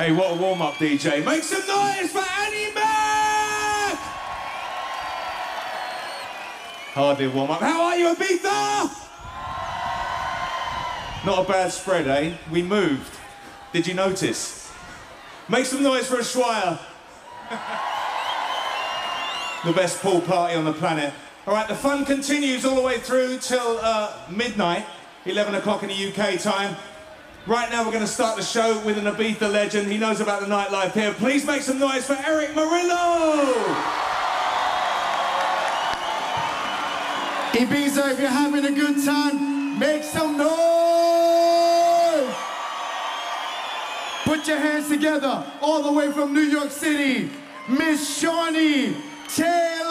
Hey, what a warm up, DJ. Make some noise for Annie Mac! Hardly a warm up. How are you, Ibiza? Not a bad spread, eh? We moved. Did you notice? Make some noise for Ushuaia. the best pool party on the planet. All right, the fun continues all the way through till uh, midnight, 11 o'clock in the UK time. Right now, we're going to start the show with an Ibiza legend. He knows about the nightlife here. Please make some noise for Erick Morillo! Ibiza, if you're having a good time, make some noise! Put your hands together, all the way from New York City, Miss Shawnee Taylor!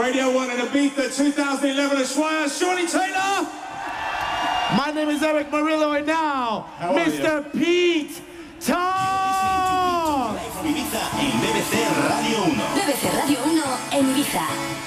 Radio 1 and Ibiza 2011 Ushuaia. Shawnee Taylor! My name is Erick Morillo, and now, How are Mr. Pete Tong! BBC Radio 1. BBC Radio 1 en Ibiza.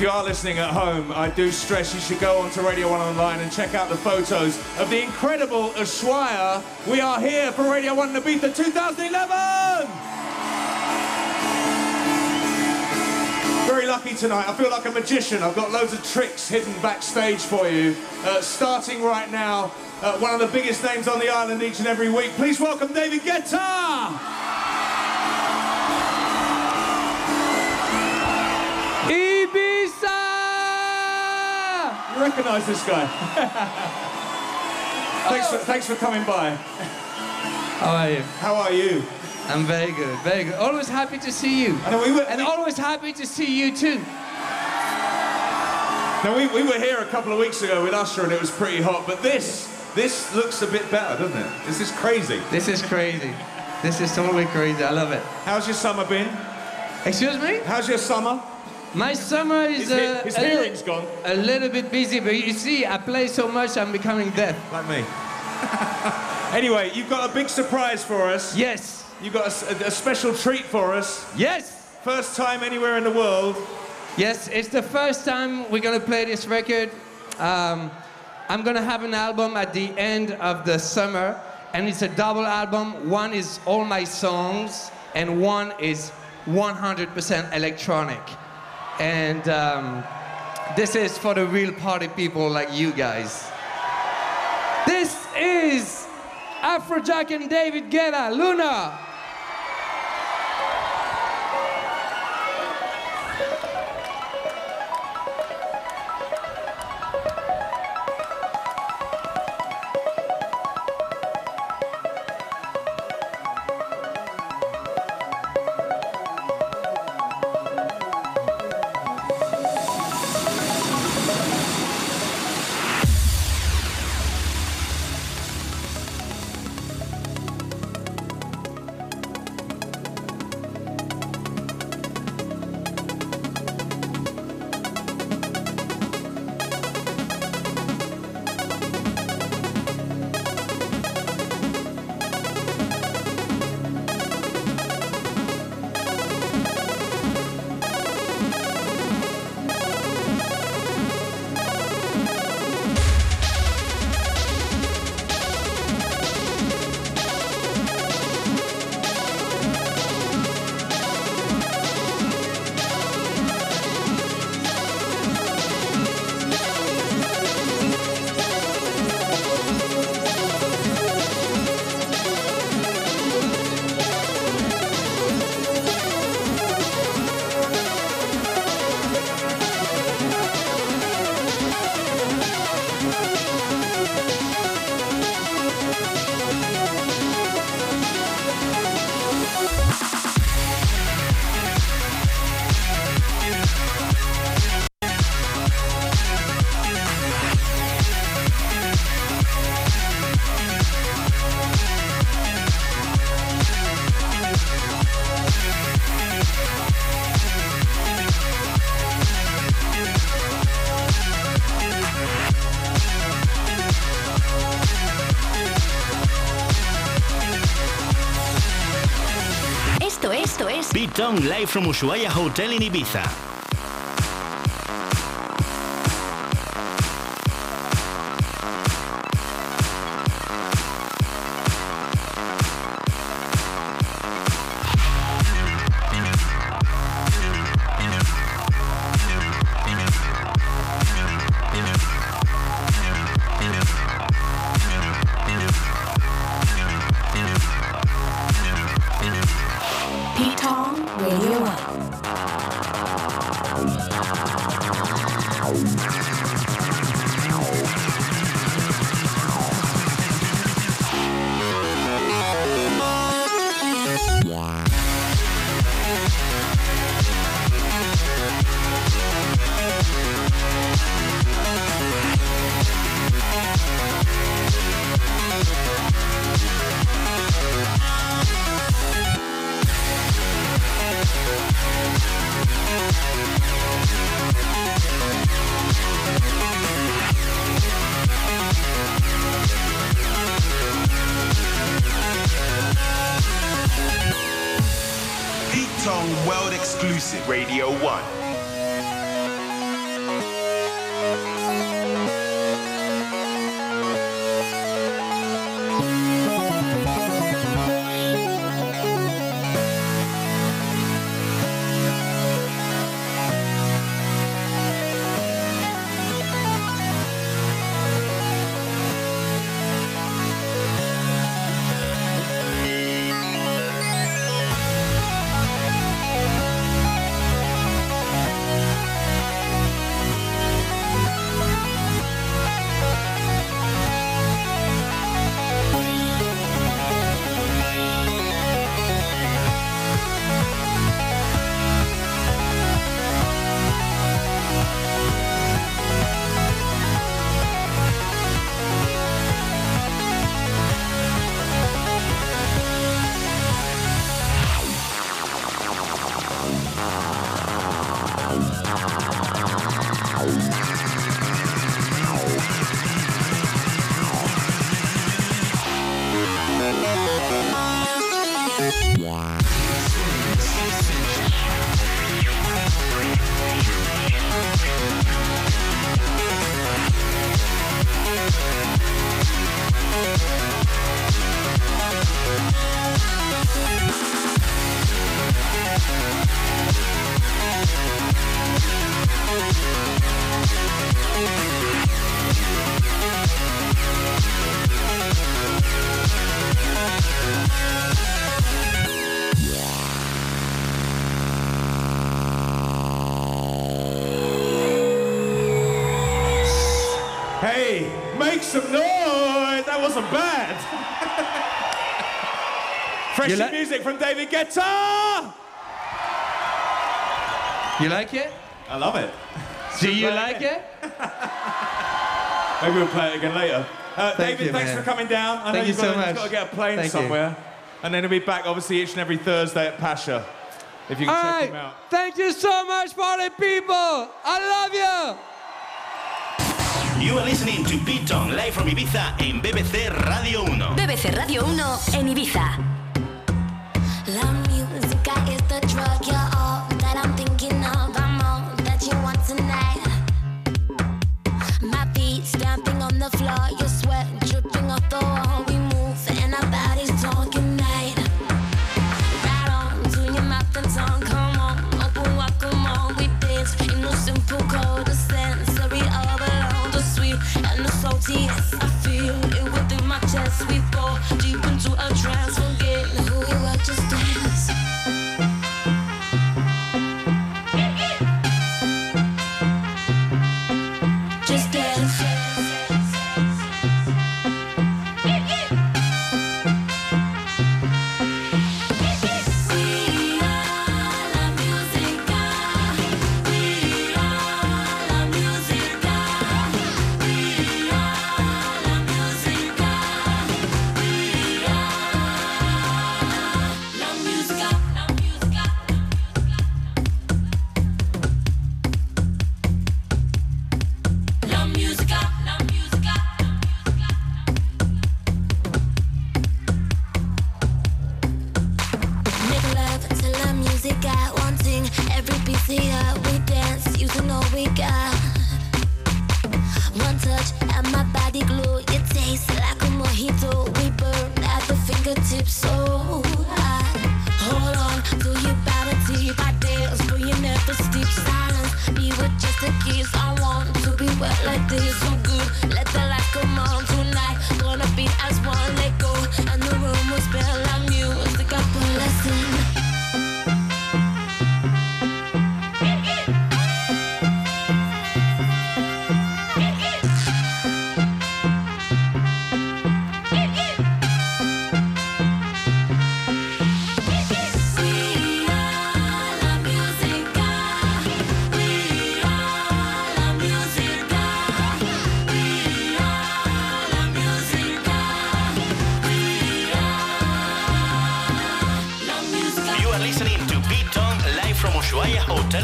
If you are listening at home, I do stress you should go onto Radio 1 Online and check out the photos of the incredible Ushuaia. We are here for Radio 1 Ibiza 2011! Very lucky tonight. I feel like a magician. I've got loads of tricks hidden backstage for you. Uh, starting right now, uh, one of the biggest names on the island each and every week. Please welcome David Guetta! Recognise this guy? thanks, for, thanks for coming by. How are you? How are you? I'm very good, very good. Always happy to see you. Know we were, And we- always happy to see you too. Now we, we were here a couple of weeks ago with Usher and it was pretty hot, but this this looks a bit better, doesn't it? This is crazy. This is crazy. This is totally crazy. I love it. How's your summer been? Excuse me? How's your summer? My summer is His, uh, his a, gone, a little bit busy, but you see, I play so much, I'm becoming deaf. like me. anyway, you've got a big surprise for us. Yes, You've got a special treat for us. yes, First time anywhere in the world. yes. It's the first time we're gonna play this record. Um, I'm gonna have an album at the end of the summer, and it's a double album. One is all my songs, and one is 100% electronic. And um, this is for the real party people like you guys. This is Afrojack and David Guetta, Lunar. On live from Ushuaia Hotel in Ibiza. Music from David Guetta. You like it? I love it. Do you play like it? Maybe we'll play it again later. Uh, Thank David, you, thanks man. for coming down. I know Thank you you've got, so to, much. you've got to get a plane Thank you. somewhere. And then he'll be back, obviously, each and every Thursday at Pacha. If you can All check right. him out. Thank you so much for the people. I love you. You are listening to Beaton live from Ibiza en BBC Radio 1. BBC Radio 1 en Ibiza. Drug, you're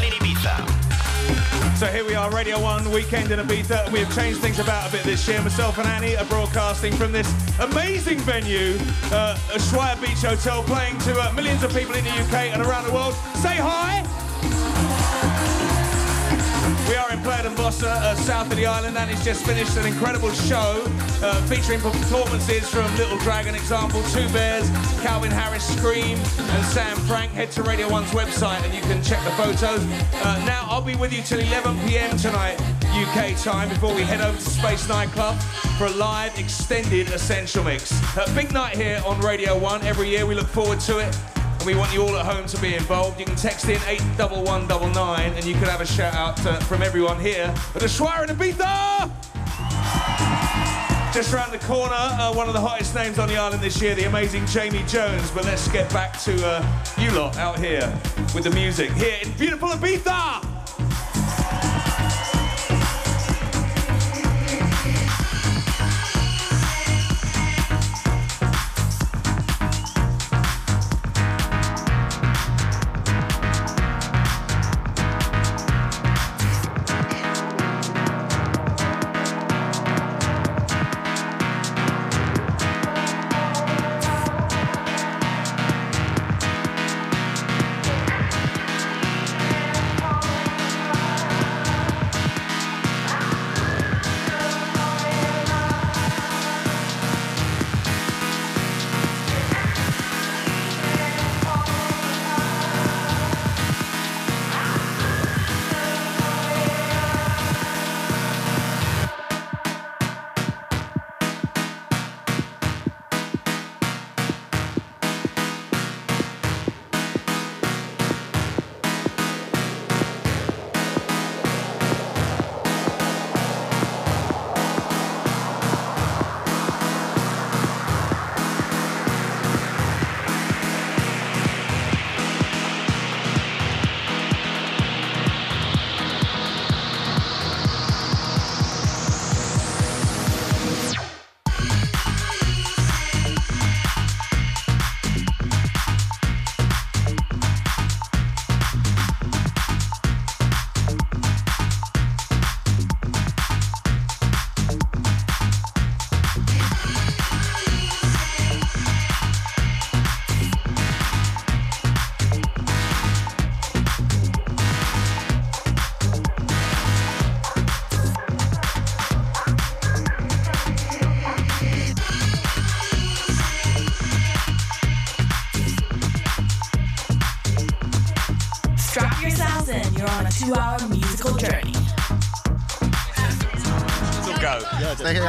in Ibiza. So here we are, Radio 1 weekend in Ibiza. We have changed things about a bit this year. Myself and Annie are broadcasting from this amazing venue, uh, Ushuaia Beach Hotel, playing to uh, millions of people in the UK and around the world. Say hi! Casa, uh, south of the island, and he's just finished an incredible show uh, featuring performances from Little Dragon, example, Two Bears, Calvin Harris, Skream, and Sam Frank. Head to Radio 1's website and you can check the photos. Uh, now, I'll be with you till 11 p.m. tonight, UK time, before we head over to Space Nightclub for a live extended Essential Mix. A big night here on Radio 1. Every year we look forward to it. And we want you all at home to be involved. You can text in 81199 and you can have a shout out uh, from everyone here at Ushuaia in Ibiza! Just around the corner, uh, one of the hottest names on the island this year, the amazing Jamie Jones. But let's get back to uh, you lot out here with the music here in beautiful Ibiza!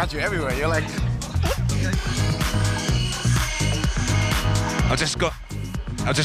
Got you everywhere. You're like,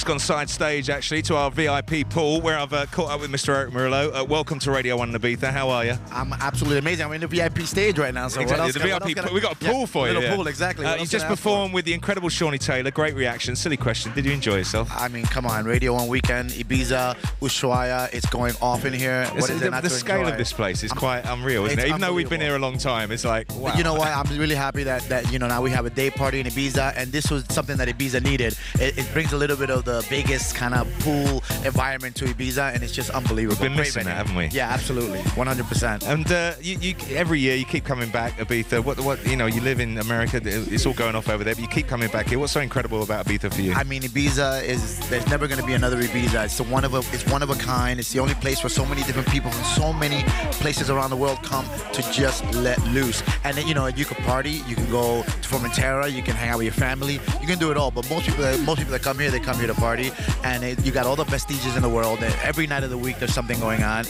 just gone side stage actually to our VIP pool where I've uh, caught up with Mr. Erick Morillo. Uh, welcome to Radio 1 Ibiza. How are you? I'm absolutely amazing. I'm in the VIP stage right now. So what exactly, else the can- VIP else can I- pool. We got a Yeah, pool for you. Little yeah. pool, exactly. Uh, you just ask for? performed with the incredible Shawnee Taylor. Great reaction. Silly question. Did you enjoy yourself? I mean, come on, Radio One Weekend, Ibiza, Ushuaia, it's going off in here. What is the the scale enjoy? of this place is I'm- quite unreal, isn't it? Even though we've been here a long time, it's like wow. You know what? I'm really happy that, that you know now we have a day party in Ibiza, and this was something that Ibiza needed. It, it brings a little bit of the Vegas kind of pool environment to Ibiza, and it's just unbelievable. We've been Great missing venue. that, haven't we? Yeah, absolutely, 100%. And uh, you, you, every year you keep coming back, Ibiza. What, what, you know, you live in America. It's all going off over there, but you keep coming back here. What's so incredible about Ibiza for you? I mean, Ibiza is there's never going to be another Ibiza. It's the one of a it's one of a kind. It's the only place where so many different people from so many places around the world come to just let loose. And then, you know, you can party, you can go to Formentera, you can hang out with your family, you can do it all. But most people, that, most people that come here, they come here to party, and it, you got all the best DJs in the world. And every night of the week, there's something going on.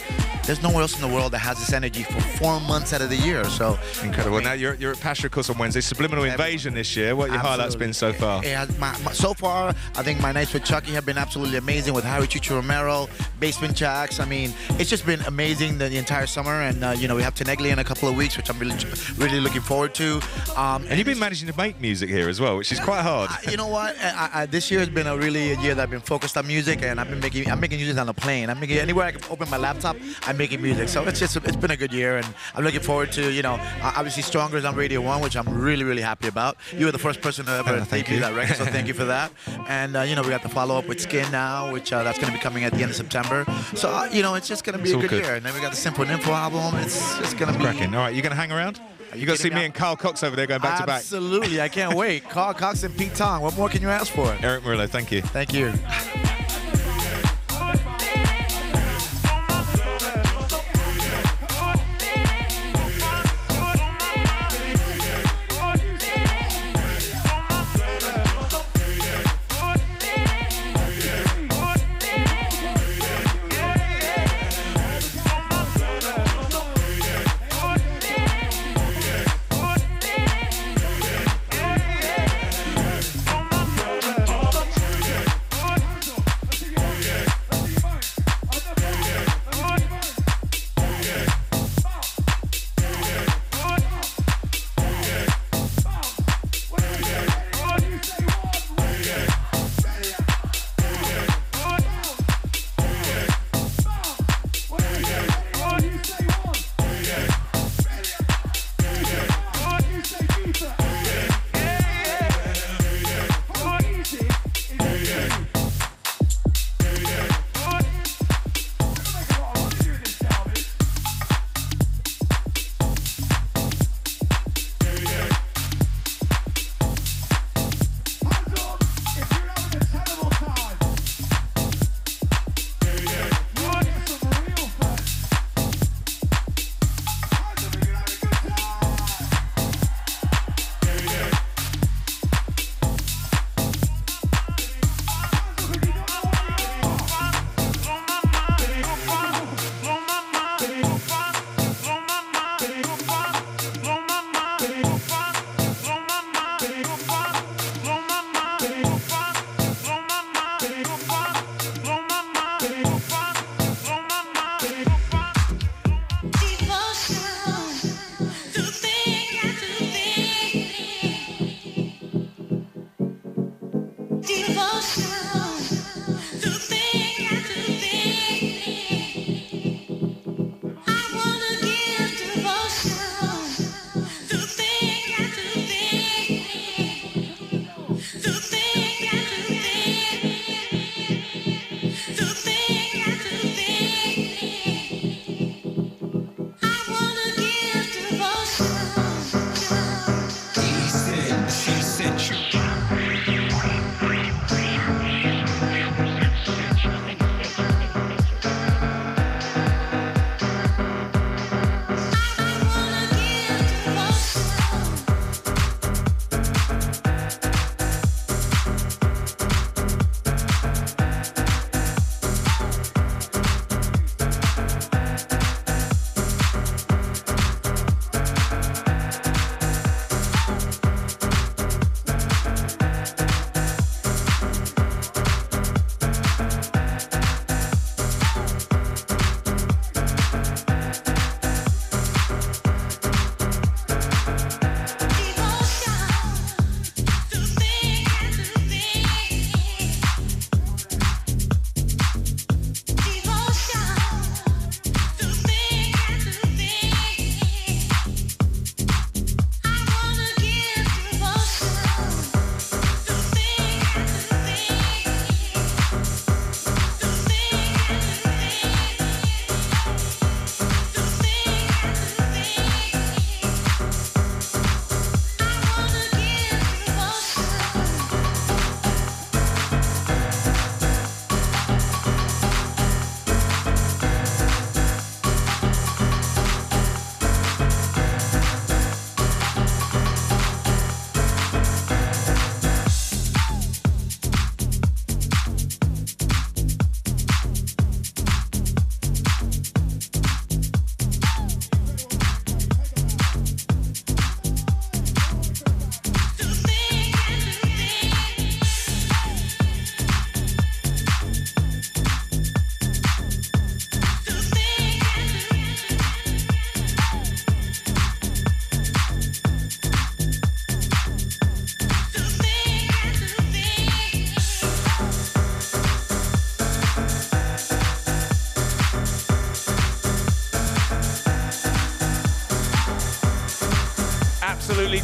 There's nowhere else in the world that has this energy for four months out of the year. So Incredible. I mean, now you're, you're at Passion Course on Wednesday. Subliminal Invasion this year. What your highlights Absolutely. been so far? Has, my, my- so far, I think my nights with Chucky have been absolutely amazing with Harry Choo Choo Romero, Basement Jaxx. I mean, it's just been amazing the, the entire summer. And, uh, you know, we have Tenaglia in a couple of weeks, which I'm really, really looking forward to. Um, And you've been managing to make music here as well, which is quite hard. I- you know what? I, I, this year has been a really year that I've been focused on music, and I've been making I'm making music on the plane. I'm making anywhere I can open my laptop, I'm making music. So it's just it's been a good year, and I'm looking forward to you know obviously Stronger is on Radio One, which I'm really really happy about. You were the first person to ever Oh, thank debut you. that record, so thank you for that. And uh, you know we got the follow up with Skin now, which uh, that's going to be coming at the end of September. So uh, you know it's just going to be It's a good, good. year. And then we got the Simple Info album. It's just going to be Cracking. All right, you going to hang around? Are You got to see me and Carl Cox over there going back to back. Absolutely, I can't wait. Carl Cox and Pete Tong. What more can you ask for? Erick Morillo, thank you. Thank you.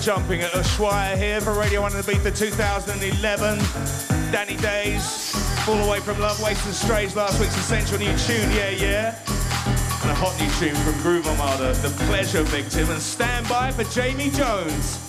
Jumping at Ushuaia here for Radio 1 and Ibiza 2011. Danny Days, Fall Away from Love, Waste and Strays, last week's essential new tune, yeah, yeah. And a hot new tune from Groove Armada, The Pleasure Victim, and stand by for Jamie Jones.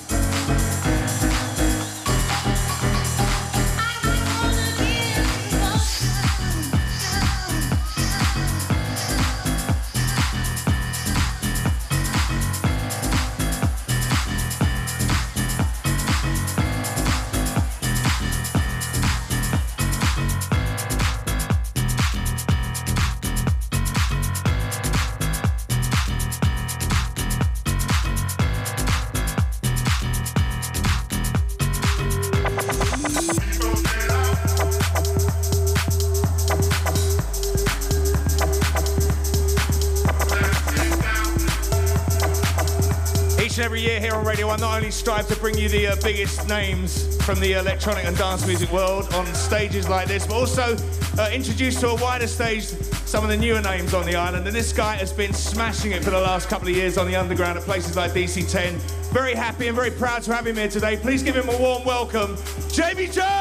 Strive to bring you the uh, biggest names from the electronic and dance music world on stages like this, but also uh, introduce to a wider stage some of the newer names on the island. And this guy has been smashing it for the last couple of years on the underground at places like DC10. Very happy and very proud to have him here today. Please give him a warm welcome, Jamie Jones!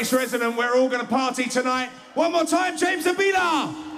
Resident. We're all going to party tonight. One more time, James Zabiela.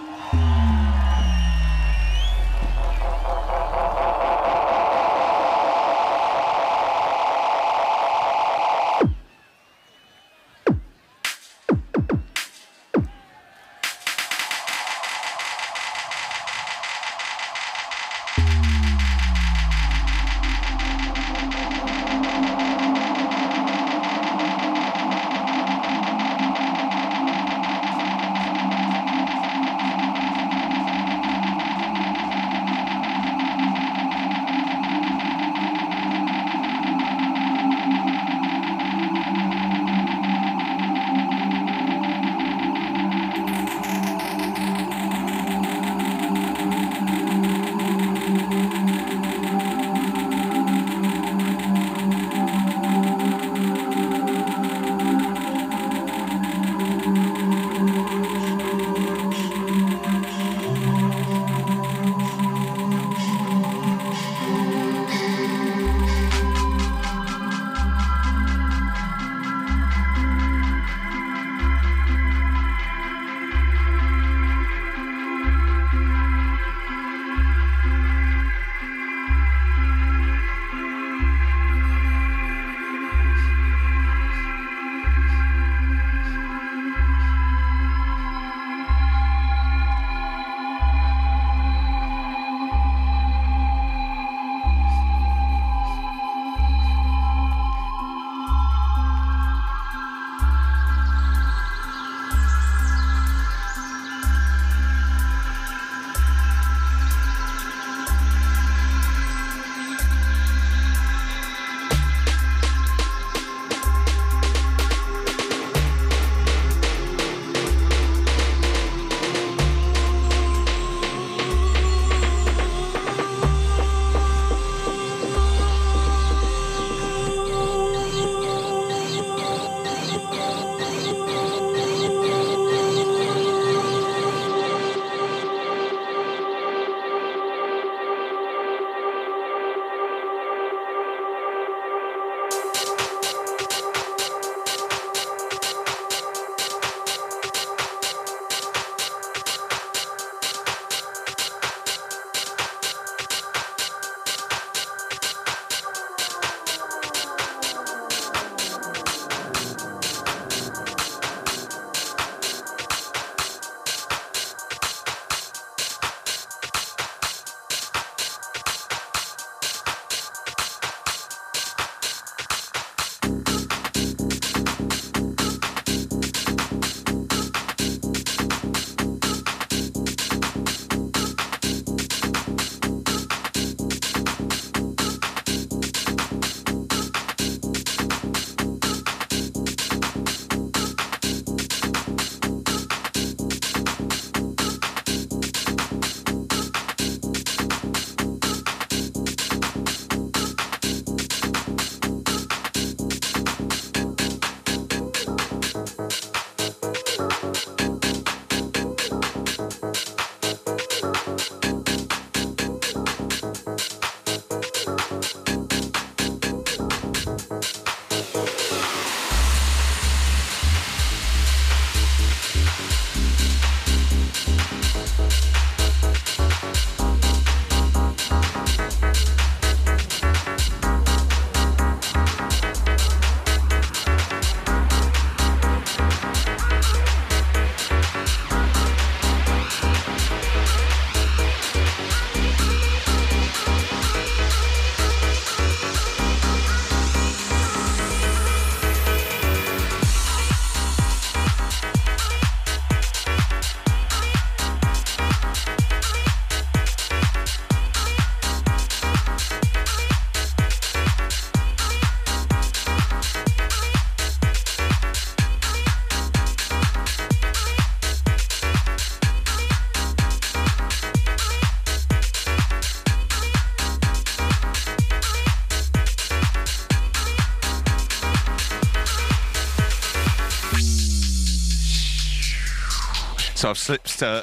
I've slipped. Uh,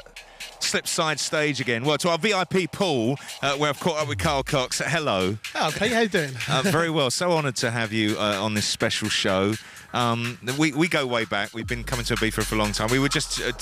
Slipped side stage again. Well, to our VIP pool, uh, where I've caught up with Carl Cox. Hello. Oh, Pete, how you doing? Uh, very well. So honoured to have you uh, on this special show. Um, we, we go way back. We've been coming to Ibiza for a long time. We were just uh,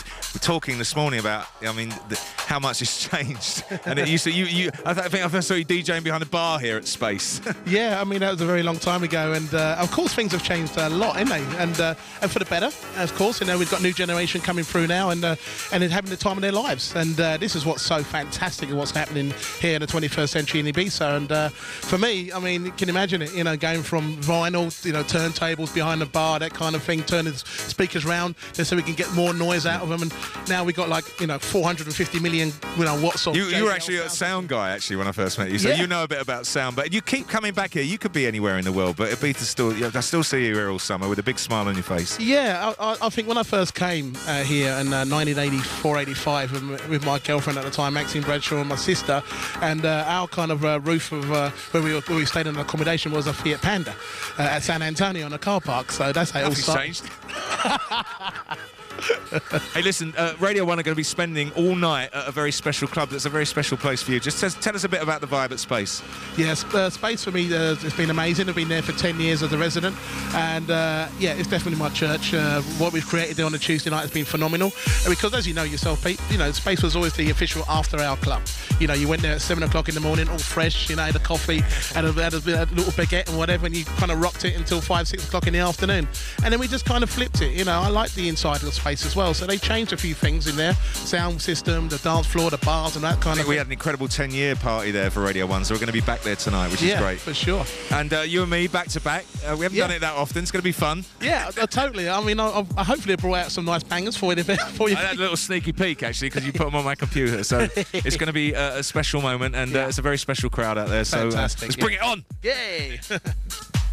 talking this morning about, I mean, the, how much has changed. And it used to, you, you, I, th- I think I first saw you DJing behind a bar here at Space. Yeah, I mean that was a very long time ago, and uh, of course things have changed a lot, haven't they? And uh, and for the better, of course. You know we've got new generation coming through now, and uh, and having the time of their lives. And uh, this is what's so fantastic, and what's happening here in the 21st century in Ibiza. And uh, for me, I mean, you can imagine it. You know, going from vinyl, you know, turntables behind the bar, that kind of thing, turning speakers round just so we can get more noise out of them. And now we've got like you know 450 million you know watts of. You, you were actually a sound. guy actually when I first met you, so Yeah. you know a bit about sound. But you keep coming back here. You could be anywhere in the world, but Ibiza still. I still see you here all summer with a big smile on your face. Yeah, I, I, I think when I first came uh, here in uh, 1984, 85, with, with my girlfriend at the time, Maxine Bradshaw, and my sister, and uh, our kind of uh, roof of uh, where we where we stayed in accommodation was a Fiat Panda uh, at San Antonio on a car park. So that's how it all started. changed. hey, listen, uh, Radio 1 are going to be spending all night at a very special club that's a very special place for you. Just tell, tell us a bit about the vibe at Space. Yes, uh, space for me uh, has been amazing. I've been there for 10 years as a resident, and uh, yeah, it's definitely my church. Uh, what we've created there on a Tuesday night has been phenomenal. Because, as you know yourself, Pete, you know, space was always the official after-hour club. You know, you went there at seven o'clock in the morning, all fresh. You know, had a coffee, had a, had a, a little baguette and whatever, and you kind of rocked it until five, six o'clock in the afternoon. And then we just kind of flipped it. You know, I like the inside of the space as well, so they changed a few things in there: sound system, the dance floor, the bars, and that kind of. we thing. had an incredible 10 year party there for Radio 1, so we're going to be back there tonight, which is great. for sure. And uh, you and me back to back. Uh, we haven't Yeah. done it that often. It's going to be fun. Yeah, uh, totally. I mean, I, I hopefully I brought out some nice bangers for you. For you. I had a little sneaky peek actually because you put them on my computer. So it's going to be a, a special moment, and uh, it's a very special crowd out there. So uh, let's yeah. bring it on. Yay!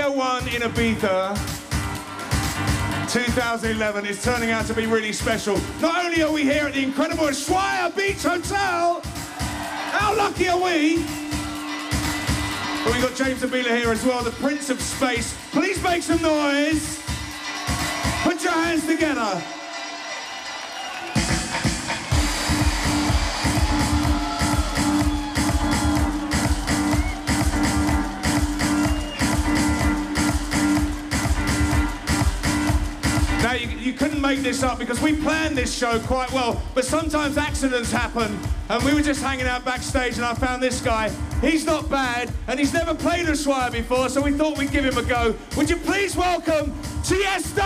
Radio 1 in Ibiza 2011 is turning out to be really special. Not only are we here at the incredible Ushuaia Beach Hotel, how lucky are we? But we've got James Zabiela here as well, the Prince of Space. Please make some noise. Put your hands together. Make this up because we planned this show quite well, but sometimes accidents happen. And we were just hanging out backstage and I found this guy. He's not bad and he's never played Ushuaia before, so we thought we'd give him a go. Would you please welcome Tiesto!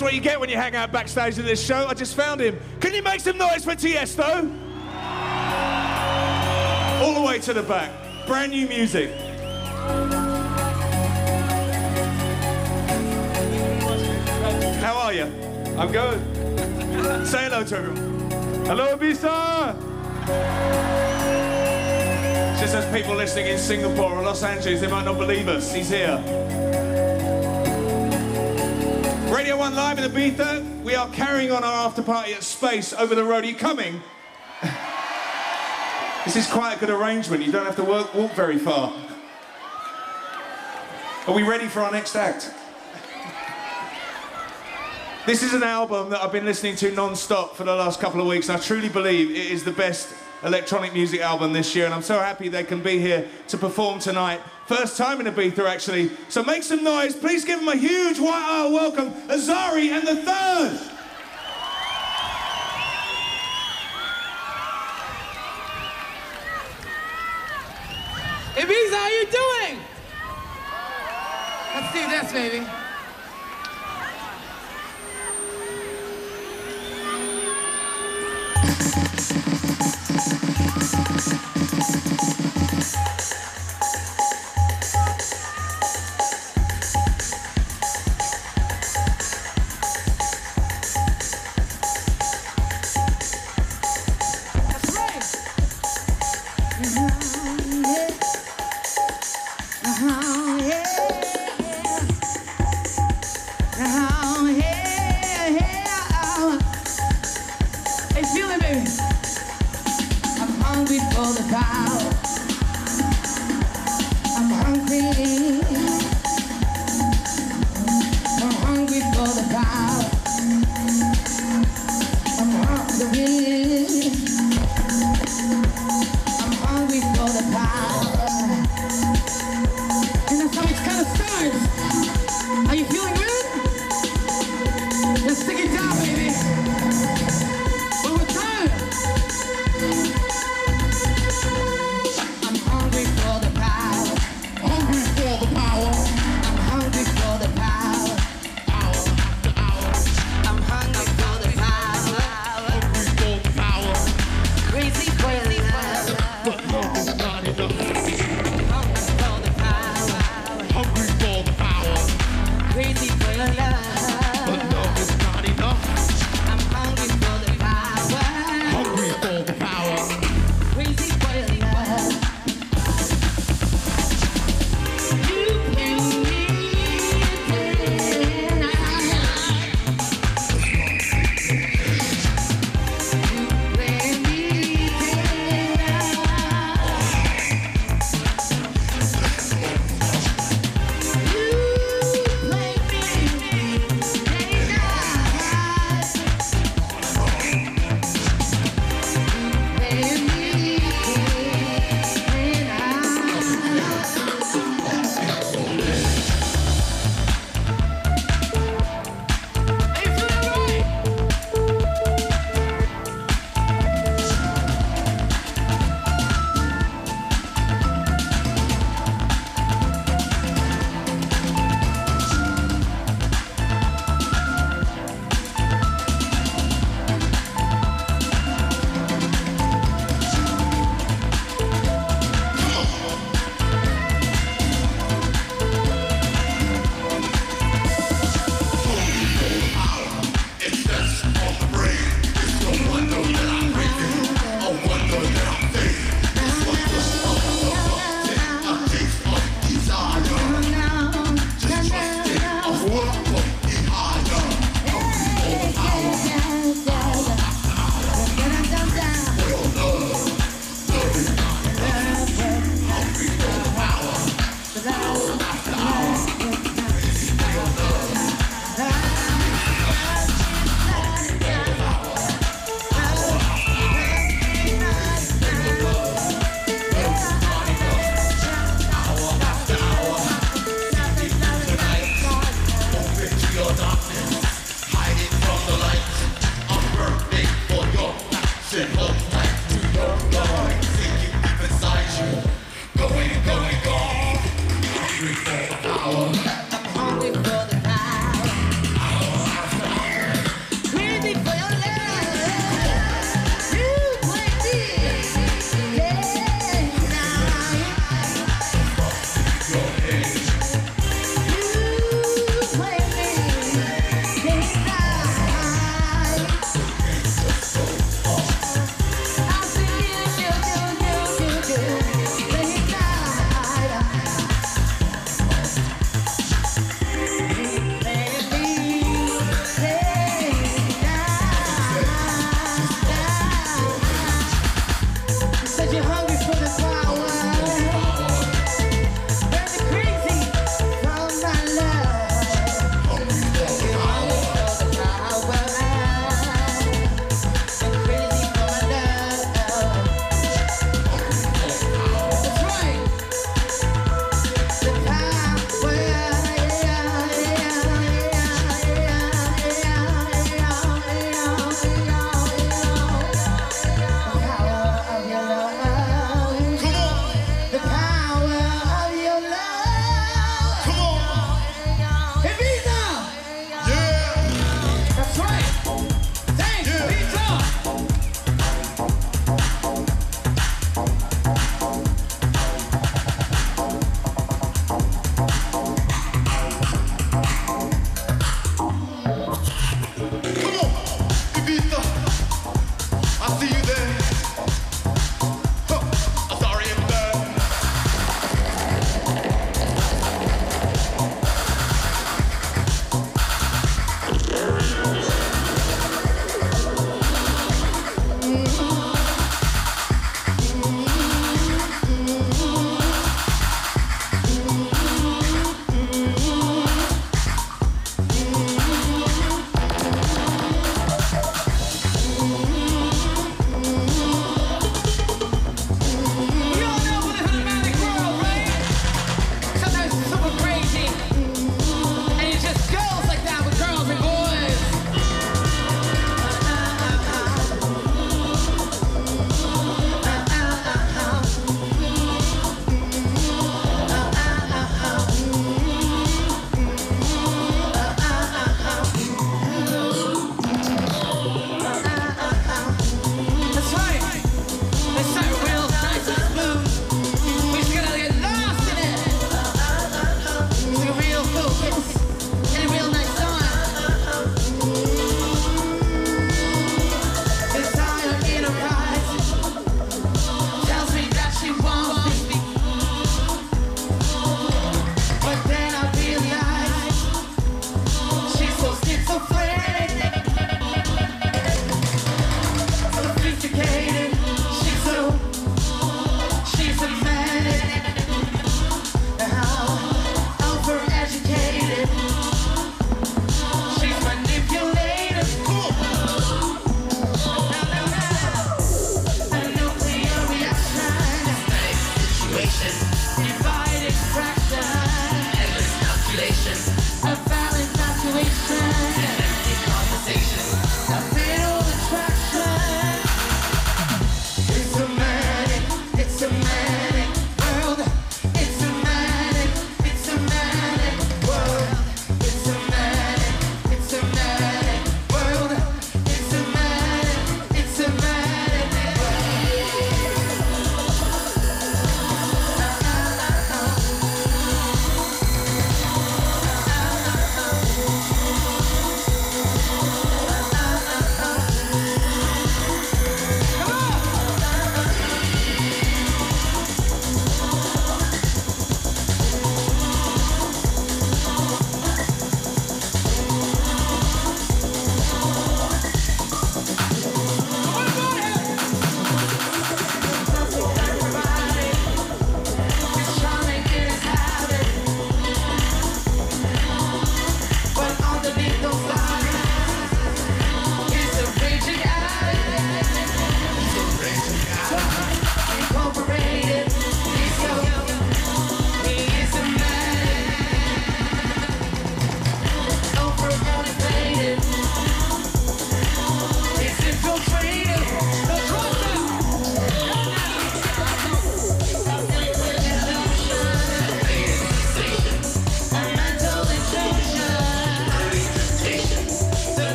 That's what you get when you hang out backstage at this show. I just found him. Can you make some noise for Tiesto? All the way to the back. Brand new music. How are you? I'm good. Say hello to everyone. Hello, Visa. Just as people listening in Singapore or Los Angeles, they might not believe us. He's here. Radio 1 Live in Ibiza. We are carrying on our after party at Space over the road. Are you coming? this is quite a good arrangement. You don't have to work, walk very far. Are we ready for our next act? This is an album that I've been listening to non-stop for the last couple of weeks. And I truly believe it is the best electronic music album this year. And I'm so happy they can be here to perform tonight. First time in Ibiza, actually. So make some noise. Please give them a huge white welcome. Azari and the Third. Ibiza, how you doing? Let's do this, baby.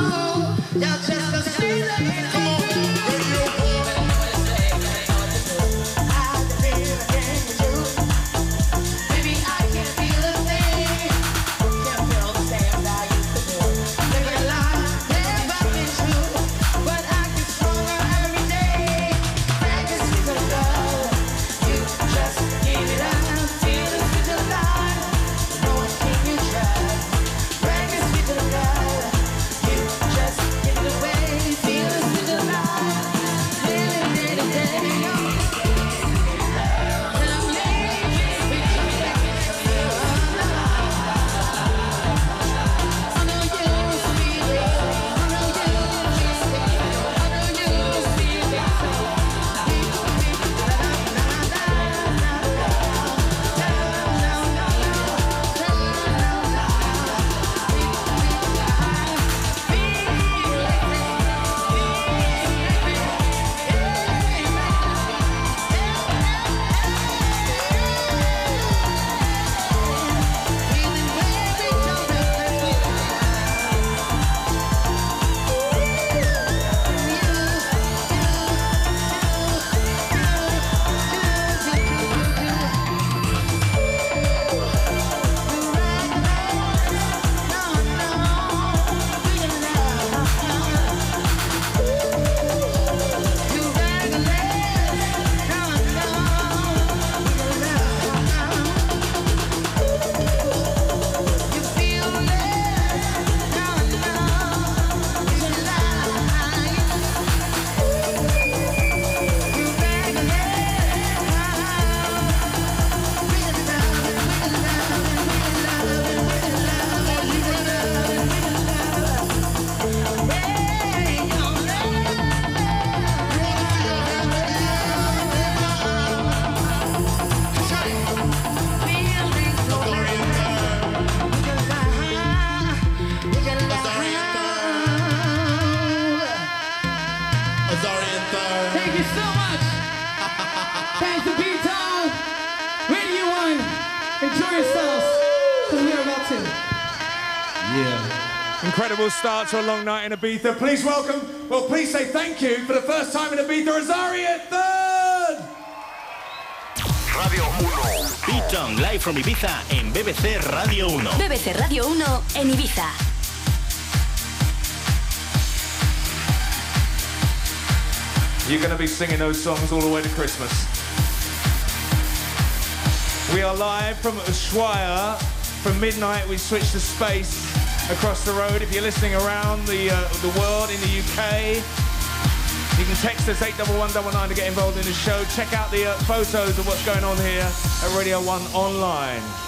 Ooh, you're just start to a long night in Ibiza. Please welcome, well, please say thank you for the first time in Ibiza, Rosario third. Radio 1. Beaton live from Ibiza en BBC Radio 1. BBC Radio 1 en Ibiza. You're going to be singing those songs all the way to Christmas. We are live from Ushuaia. From midnight, we switch to space across the road. If you're listening around the, uh, the world in the UK, you can text us 81199 to get involved in the show. Check out the uh, photos of what's going on here at Radio 1 online.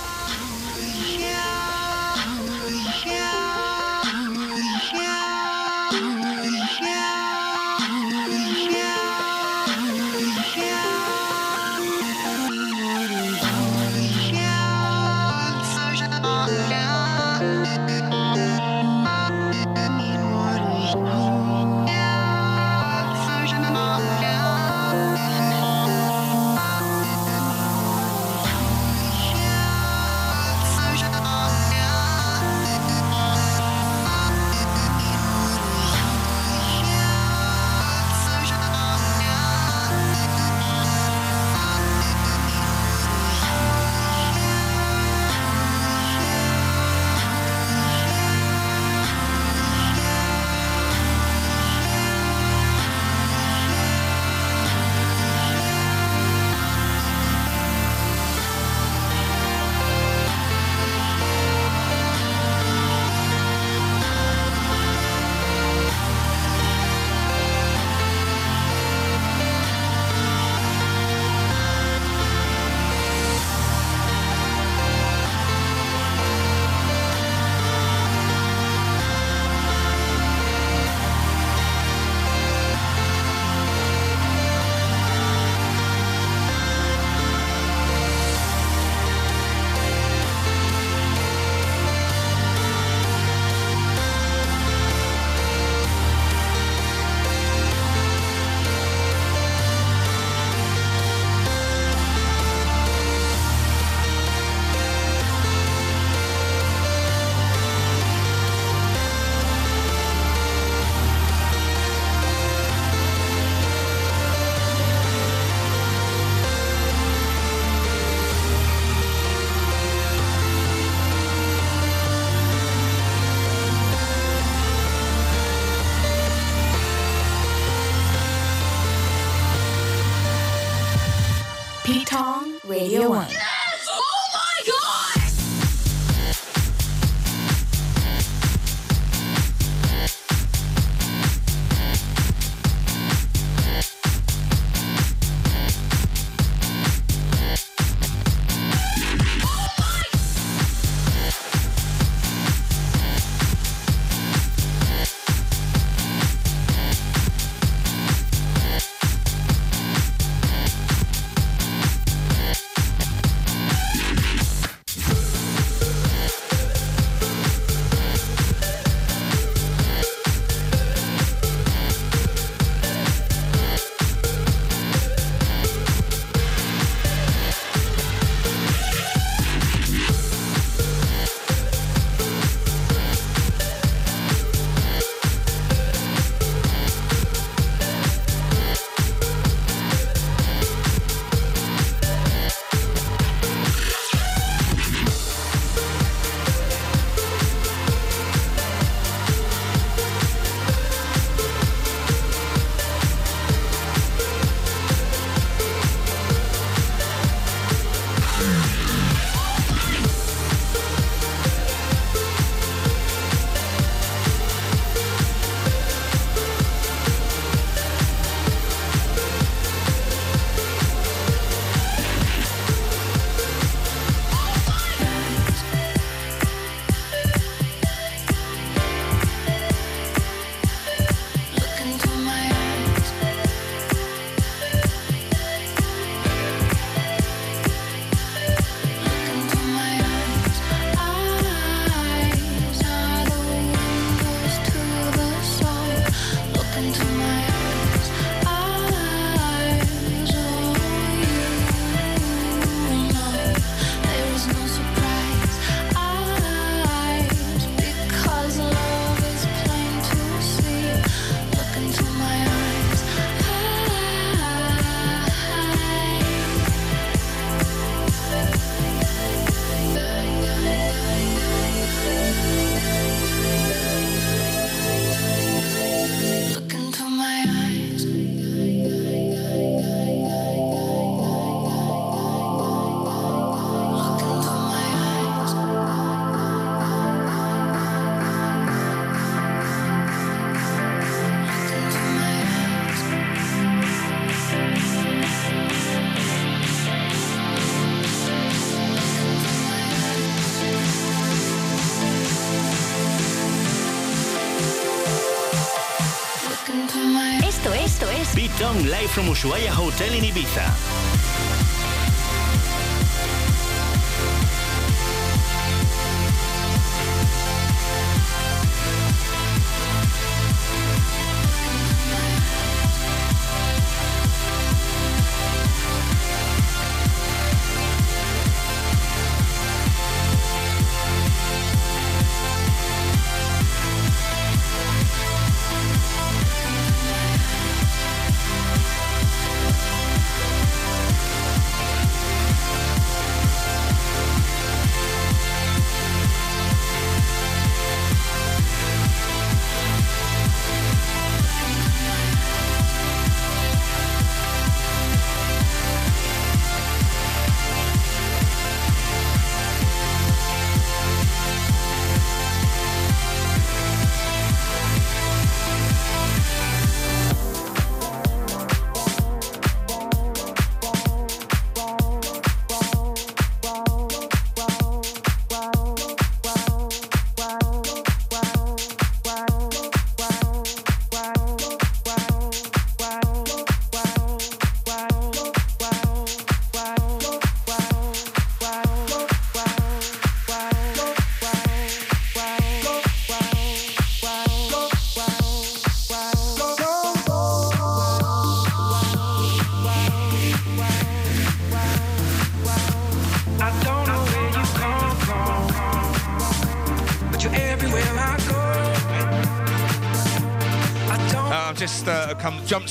From Ushuaia Hotel in Ibiza.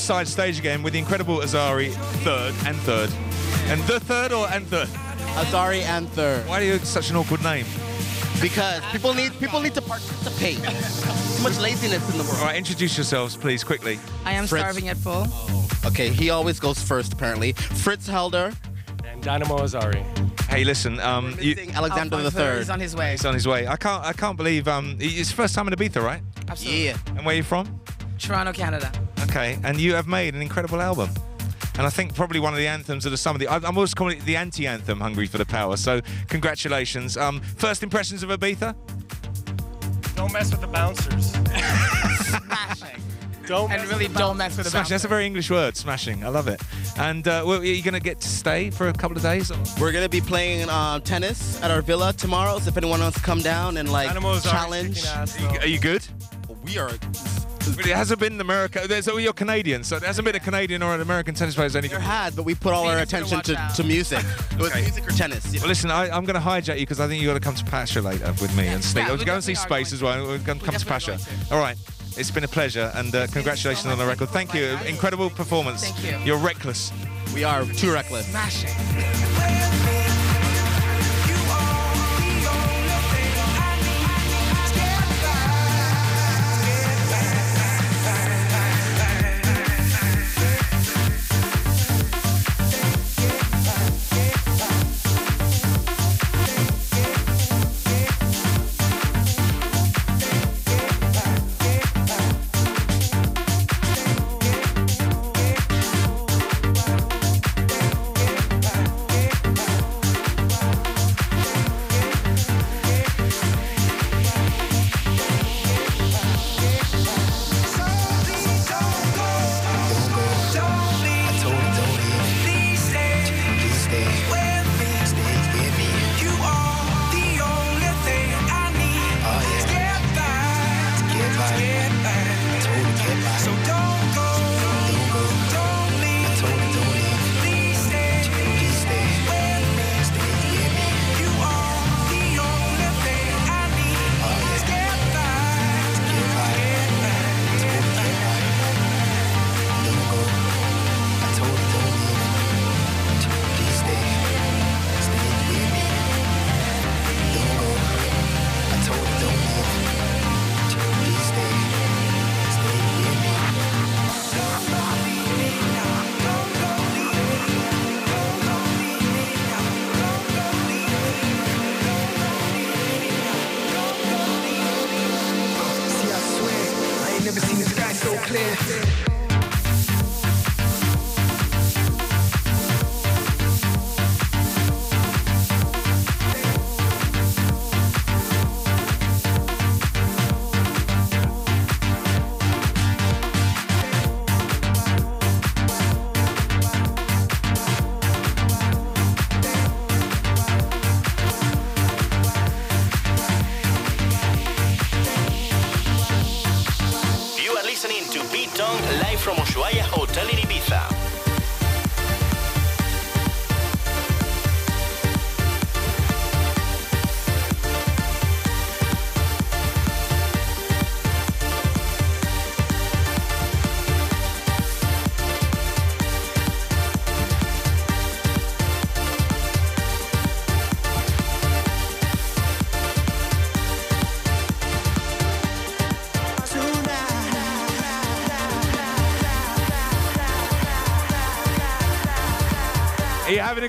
Side stage again with the incredible Azari third and third, and the third or and third. Azari and third. Why do you have such an awkward name? Because people need people need to participate. Too much laziness in the world. All right, introduce yourselves, please, quickly. I am Fritz. Starving Yet Full. Okay, he always goes first apparently. Fritz Helder. And Dinamo Azari. Hey, listen, um, you, Alexander the Third. He's on his way. He's on his way. I can't, I can't believe um, it's the first time in Ibiza, right? Absolutely. Yeah. And where are you from? Toronto, Canada. Okay, and you have made an incredible album. And I think probably one of the anthems of the summer. The, I- I'm always calling it the anti-anthem, "Hungry for the Power." So congratulations. Um, first impressions of Ibiza? Don't mess with the bouncers. Don't And really don't mess with the Smashing. That's a very English word. Smashing. I love it. And uh, well, are you going to get to stay for a couple of days? or- We're gonna be playing um, tennis at our villa tomorrow. So if anyone wants to come down and like Dinamo Azari challenge, kicking ass, Are you, are you good? we are. But it hasn't been America. There's, oh, you're Canadian, so there hasn't been a Canadian or an American tennis player. who's Any There had, but we put all our attention watch to, to music. It was music or tennis. you know. Well, listen, I, I'm going to hijack you because I think you got to come to Pacha later with me and sneak. Yeah, oh, we go and see Space as well. We're going to come to Pacha. All right. It's been a pleasure and uh, congratulations on the record. Thank you. Incredible performance. Thank you. You're reckless. We are too reckless. Smashing.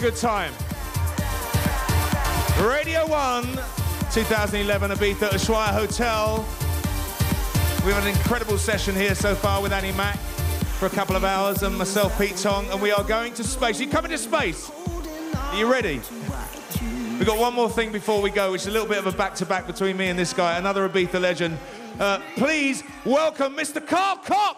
Good time? Radio 1, 2011 Ibiza Ushuaia Hotel. We've had an incredible session here so far with Annie Mac for a couple of hours and myself, Pete Tong, and we are going to space. You coming to space? Are you ready? We've got one more thing before we go, which is a little bit of a back-to-back between me and this guy, another Ibiza legend. Uh, please welcome Mr. Carl Cox.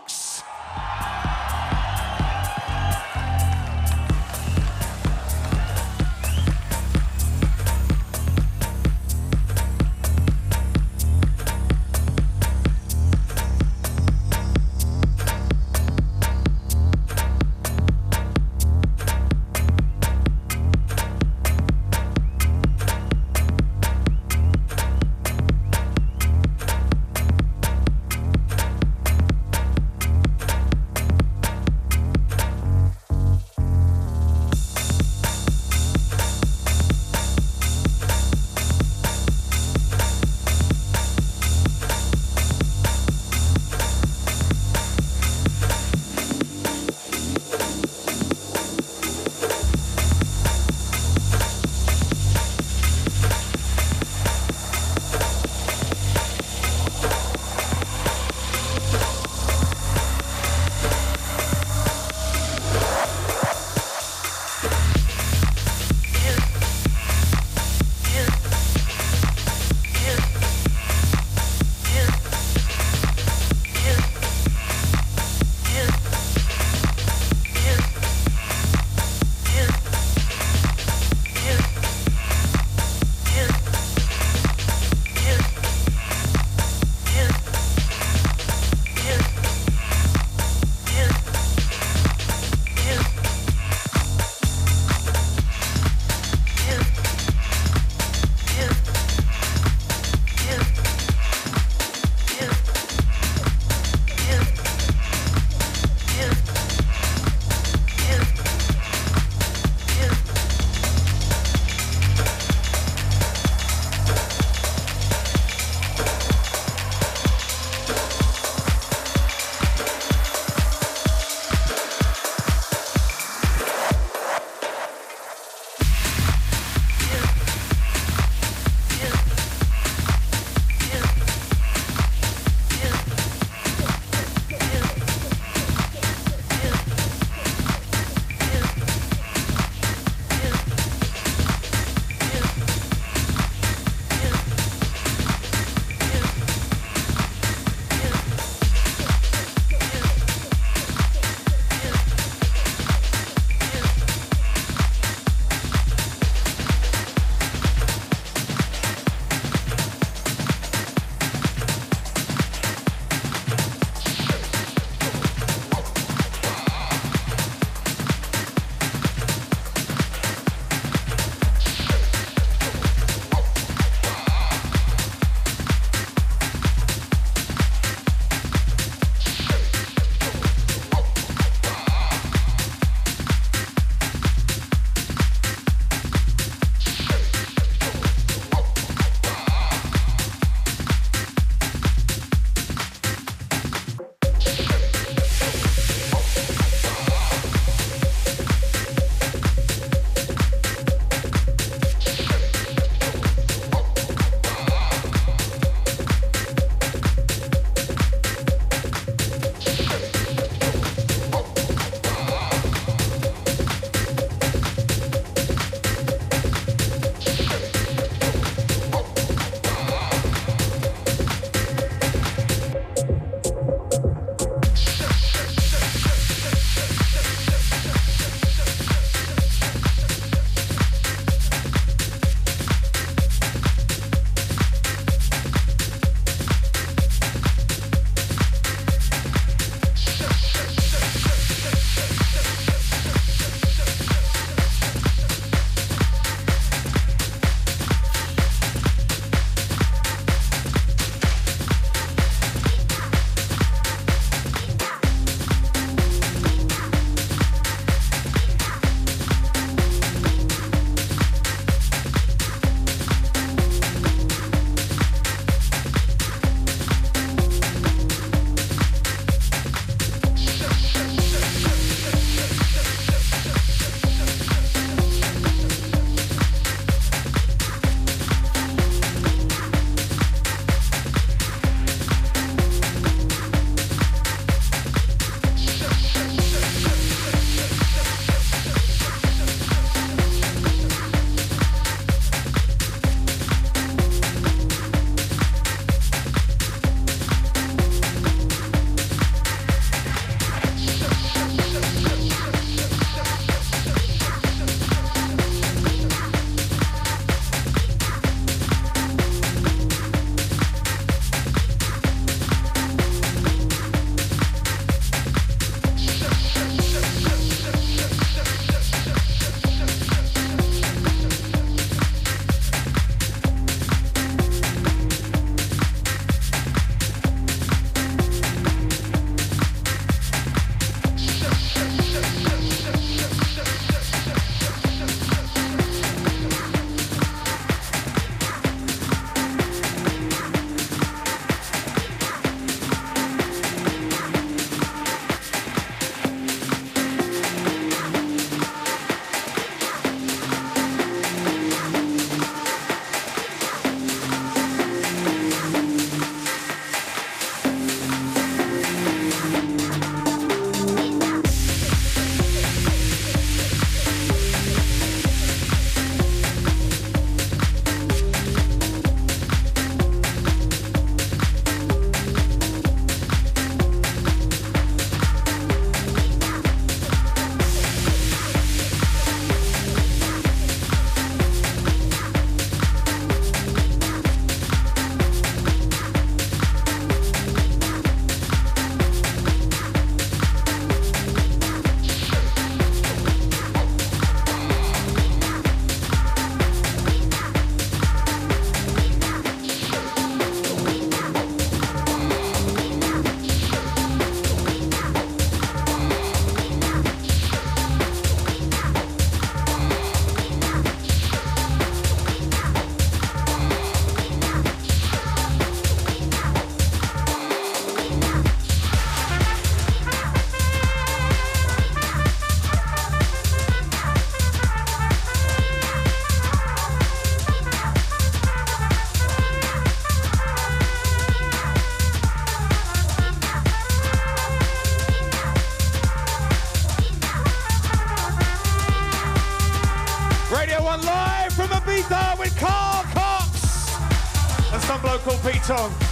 Bloke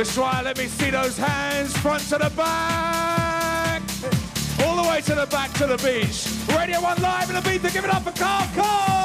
Let's try. Let me see those hands, front to the back, all the way to the back to the beach. Radio One live in the beat. Give it up for Carl Cox.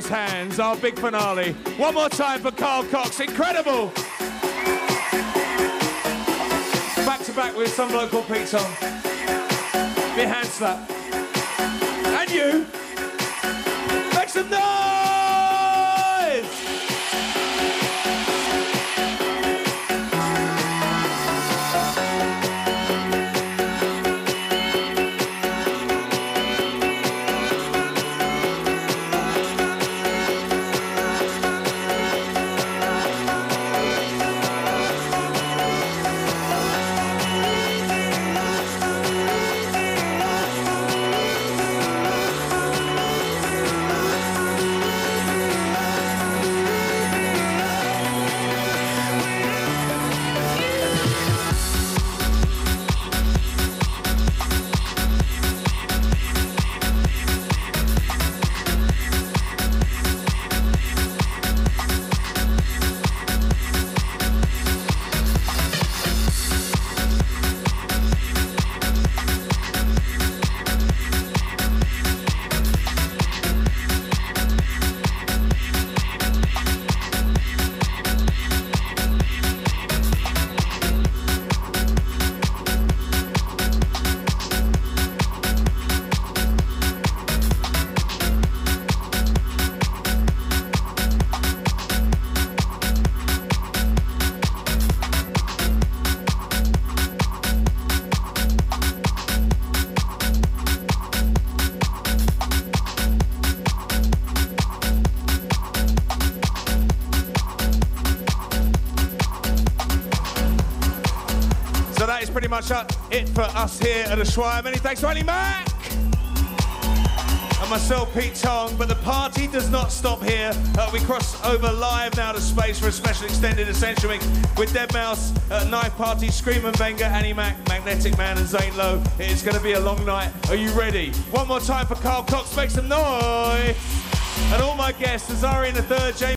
Those hands. Our big finale. One more time for Carl Cox. Incredible. Back to back with some local pizza. Be hand slap. And you. Make some noise! Us here at Ushuaia. Many thanks to Annie Mac and myself, Pete Tong. But the party does not stop here. Uh, we cross over live now to space for a special extended Essential Mix with Deadmau5, uh, Knife Party, Skream and Benga, Annie Mac, Magnetic Man, and Zane Lowe. It is going to be a long night. Are you ready? One more time for Carl Cox. Make some noise. And all my guests, Azari in the third, James.